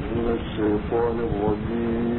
من الشيطان الرجيم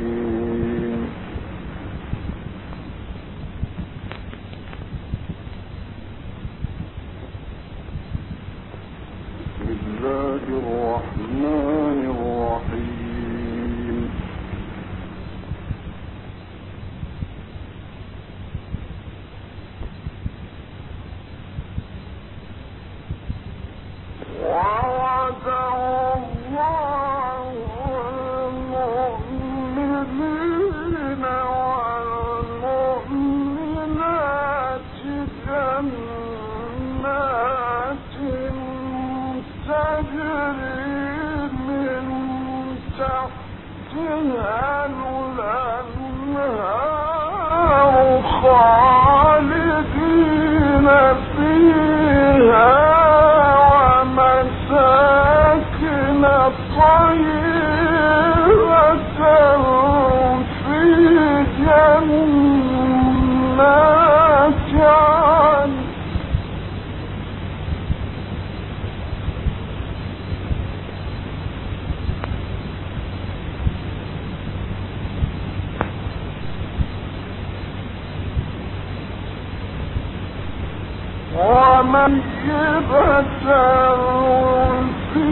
في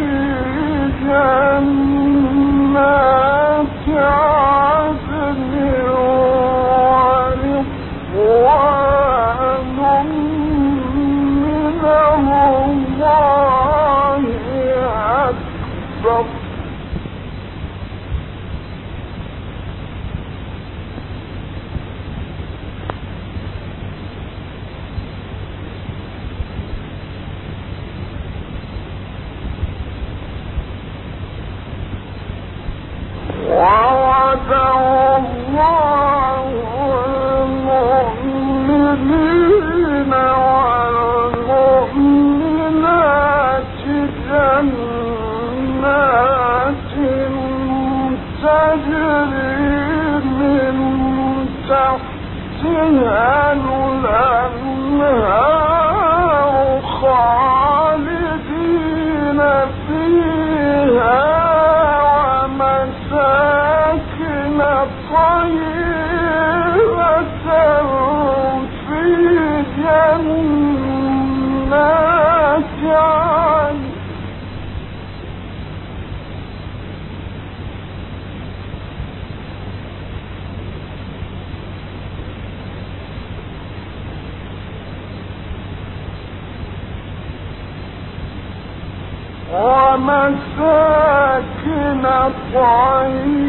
جنات عالم مساكن طيبة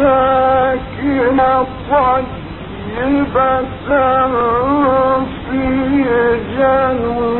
ومساكن طيبة في جنة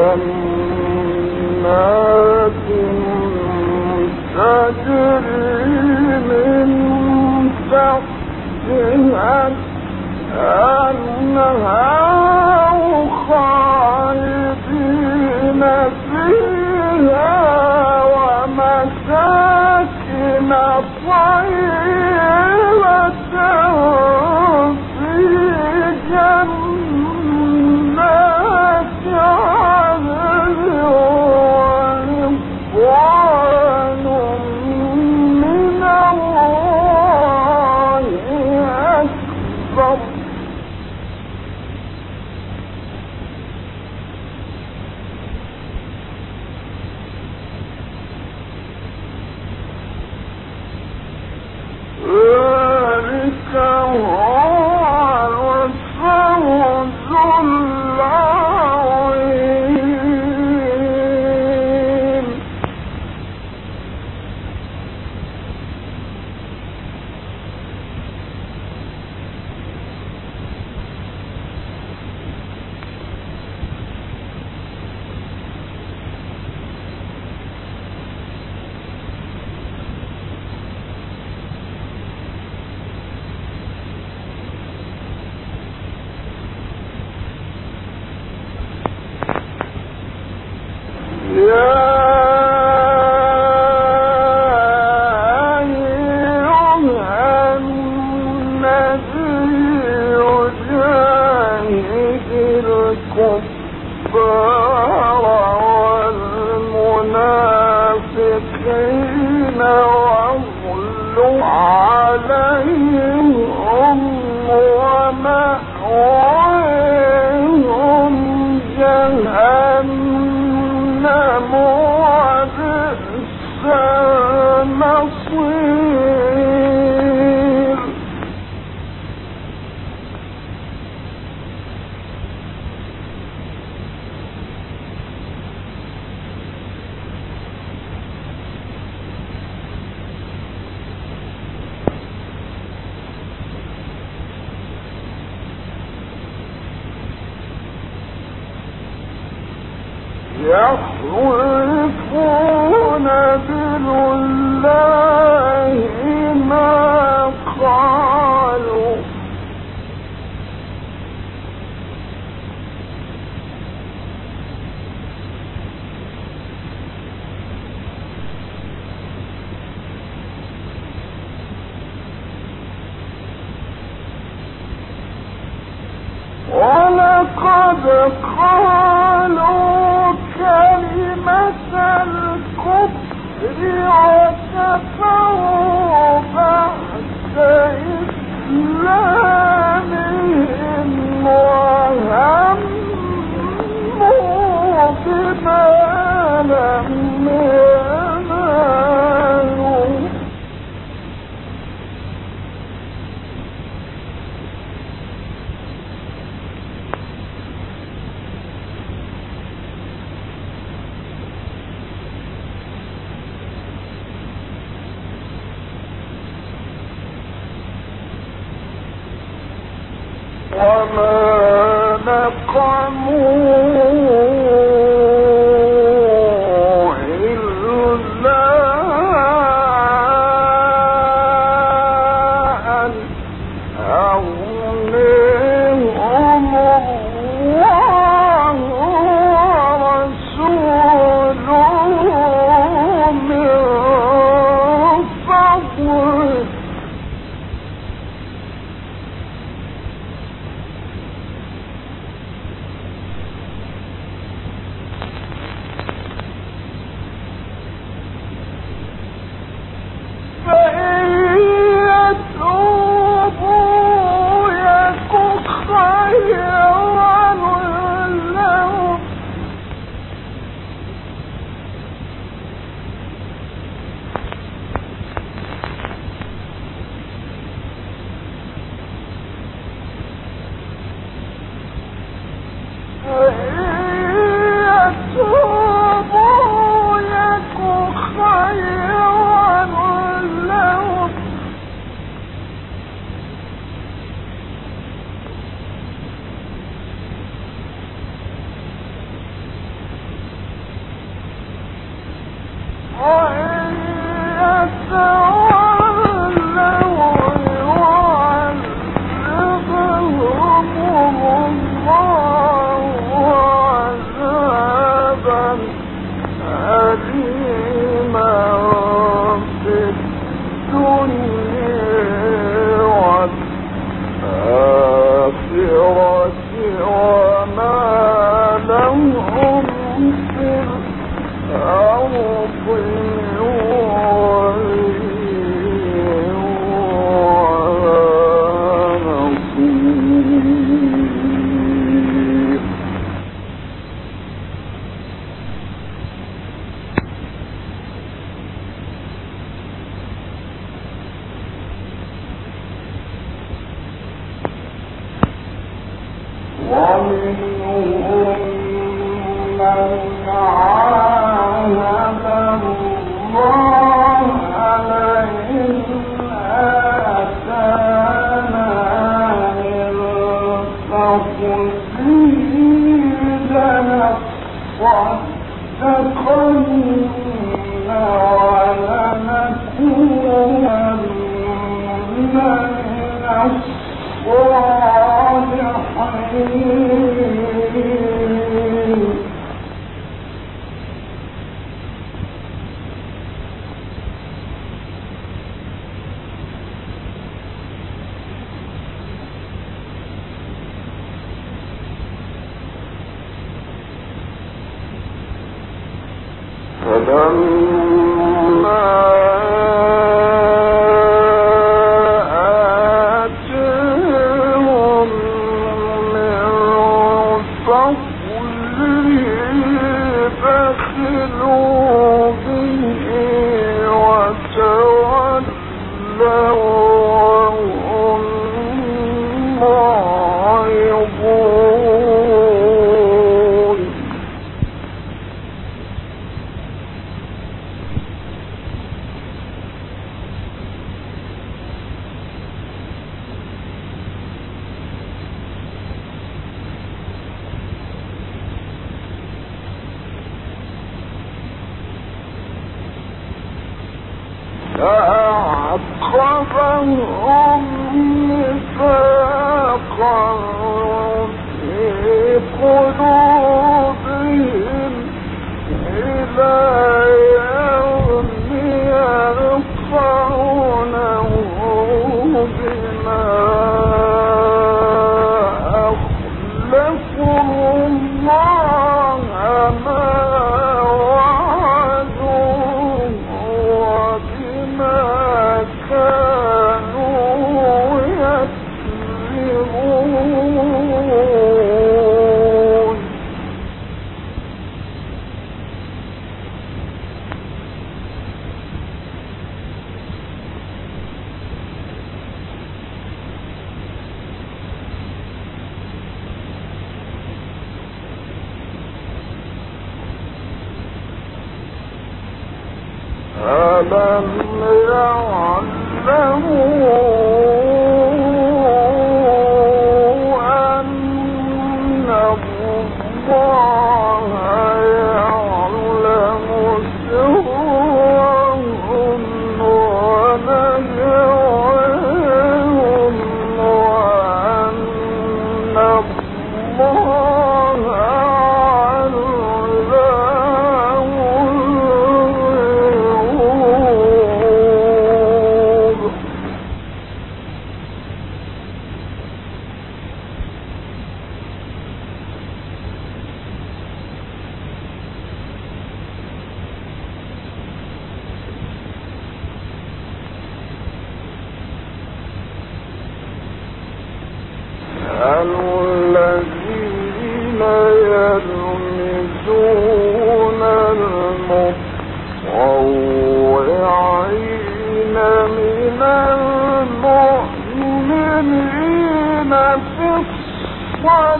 نقموا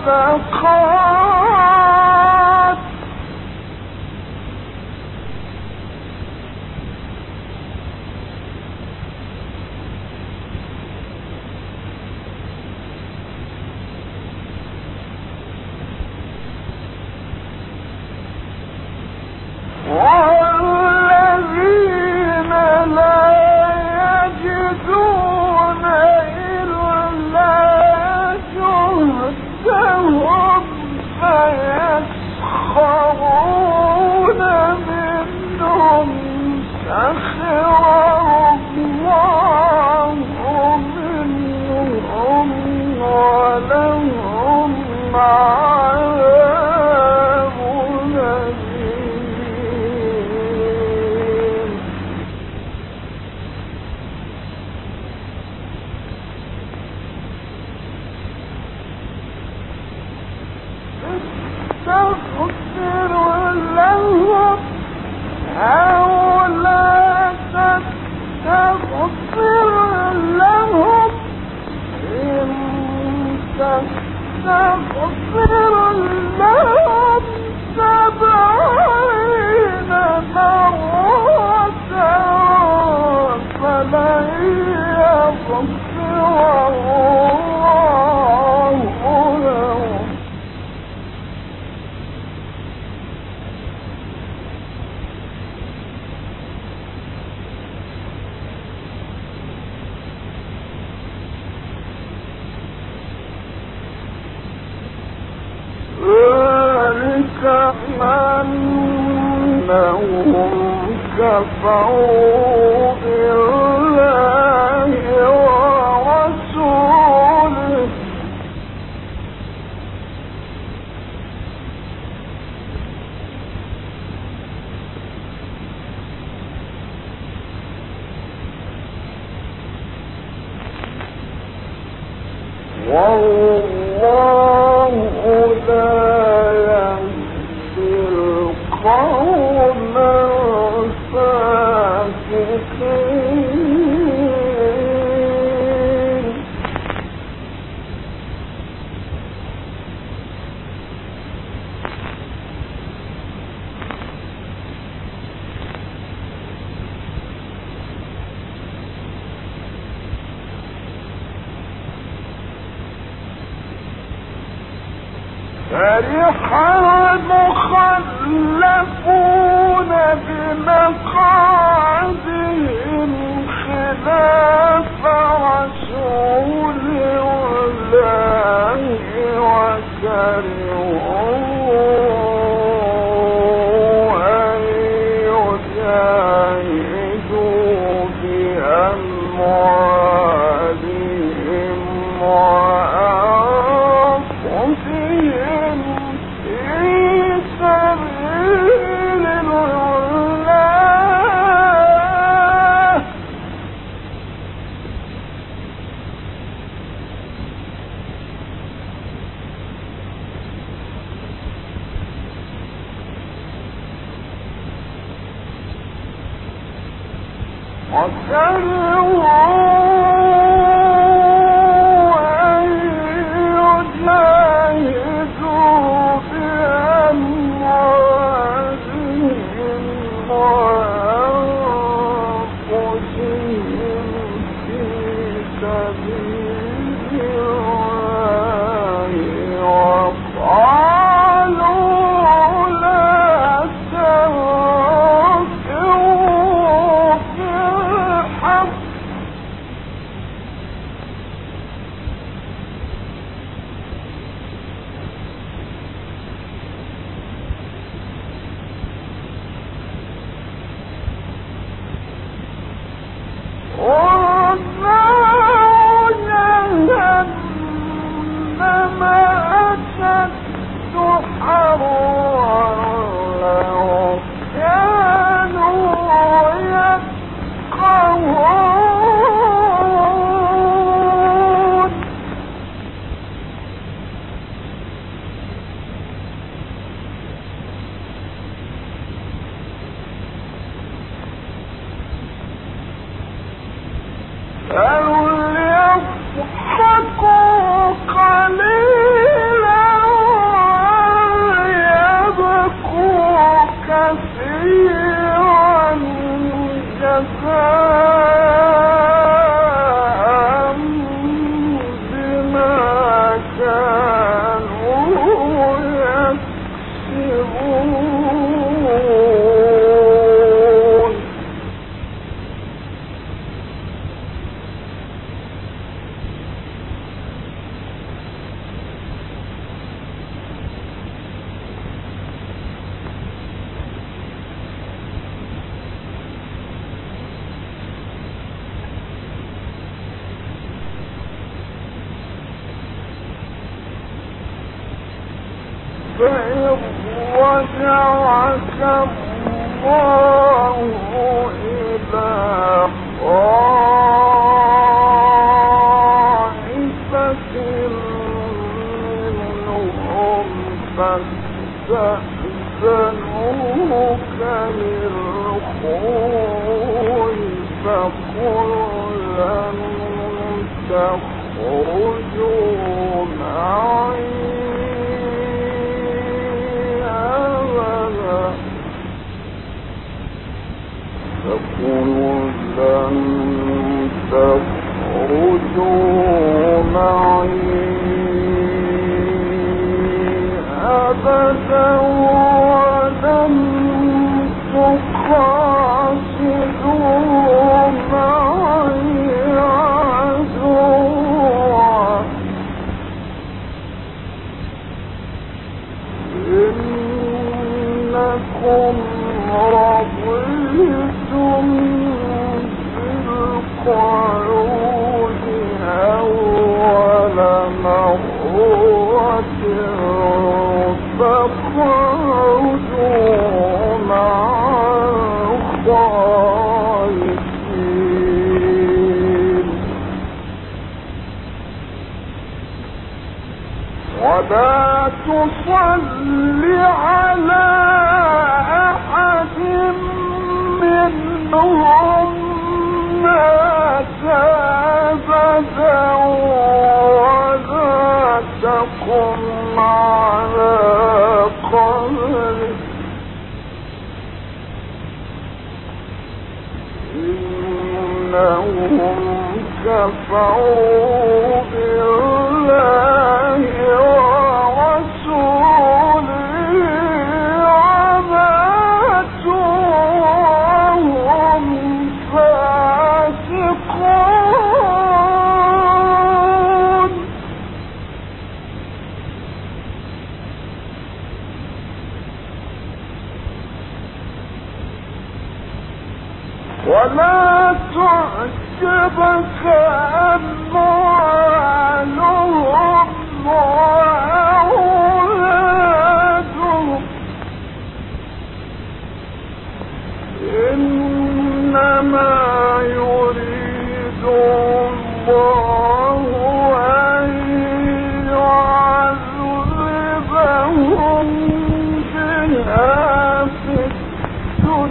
صدقات أستغفر لهم كفروا رجعك الله إلى أبدا إنهم كفروا بالله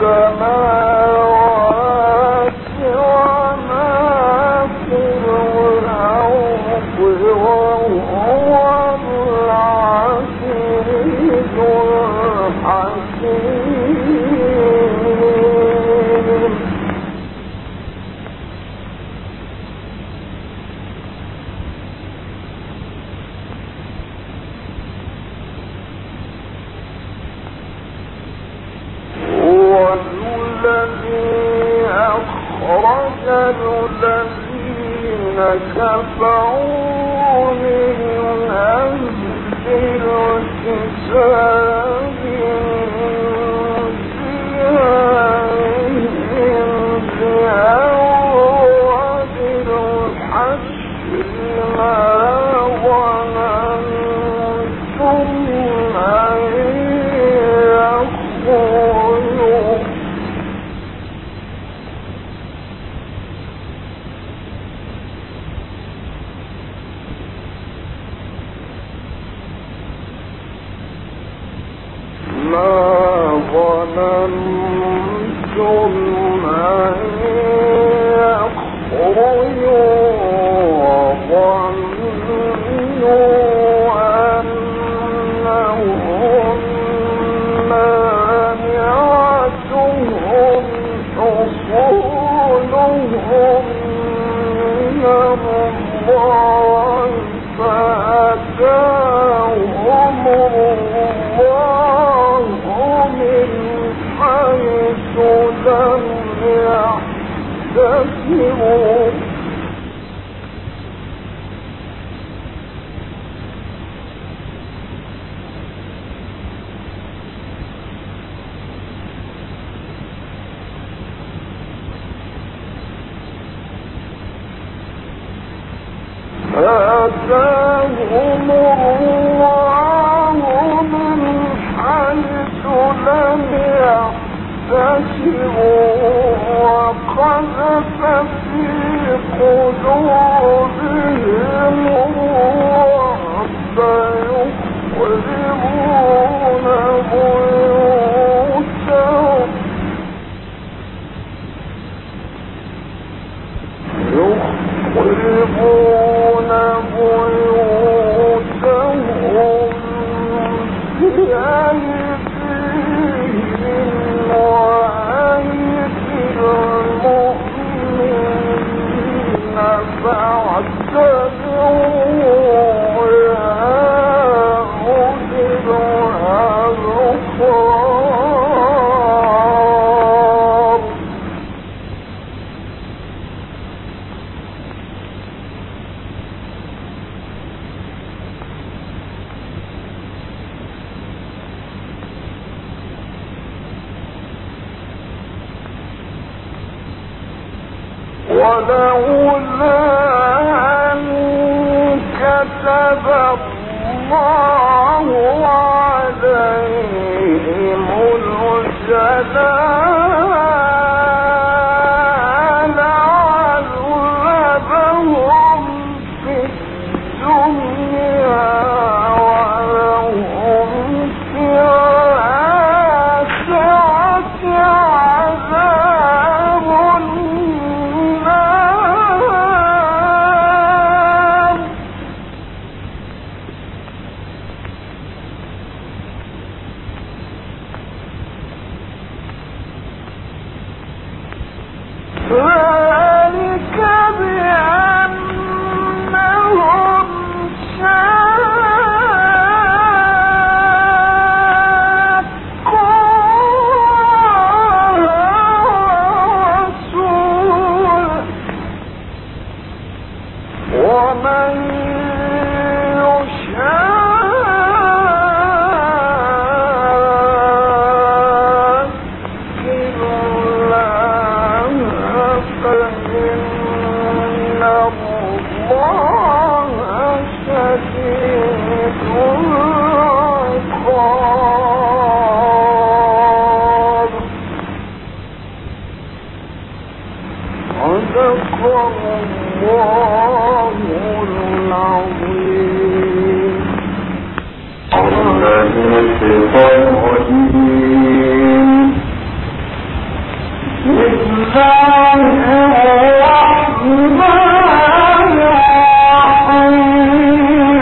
السماوات يخرجوا ولولا أن كتب الله